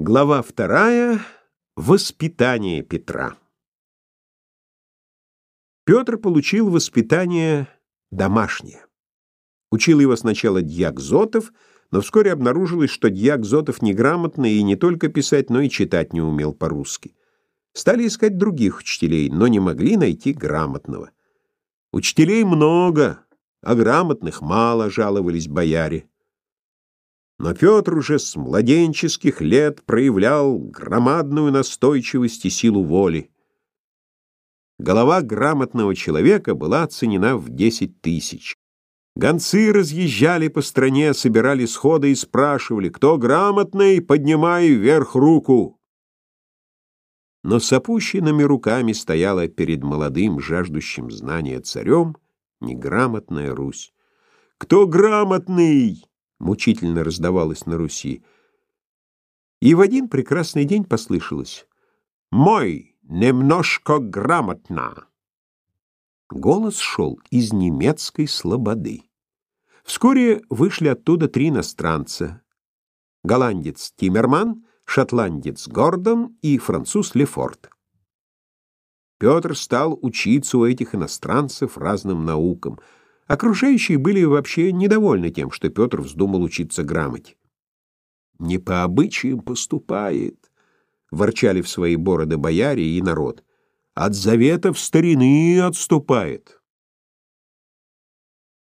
Глава вторая. Воспитание Петра. Петр получил воспитание домашнее. Учил его сначала дьяк Зотов, но вскоре обнаружилось, что дьяк Зотов неграмотный и не только писать, но и читать не умел по-русски. Стали искать других учителей, но не могли найти грамотного. Учителей много, а грамотных мало, жаловались бояре. Но Петр уже с младенческих лет проявлял громадную настойчивость и силу воли. Голова грамотного человека была оценена в десять тысяч. Гонцы разъезжали по стране, собирали сходы и спрашивали, кто грамотный, поднимай вверх руку. Но с опущенными руками стояла перед молодым, жаждущим знания царем, неграмотная Русь. «Кто грамотный?» Мучительно раздавалось на Руси. И в один прекрасный день послышалось «Мой немножко грамотно». Голос шел из немецкой слободы. Вскоре вышли оттуда три иностранца. Голландец Тиммерман, шотландец Гордон и француз Лефорт. Петр стал учиться у этих иностранцев разным наукам — Окружающие были вообще недовольны тем, что Петр вздумал учиться грамоте. «Не по обычаям поступает», — ворчали в свои бороды бояре и народ. «От заветов старины отступает».